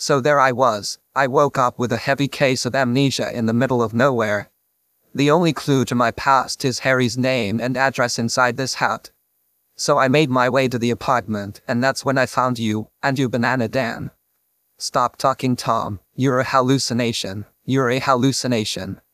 So there I was. I woke up with a heavy case of amnesia in the middle of nowhere. The only clue to my past is Harry's name and address inside this hat. So I made my way to the apartment, and that's when I found you, and you Banana Dan. Stop talking, Tom. You're a hallucination. You're a hallucination.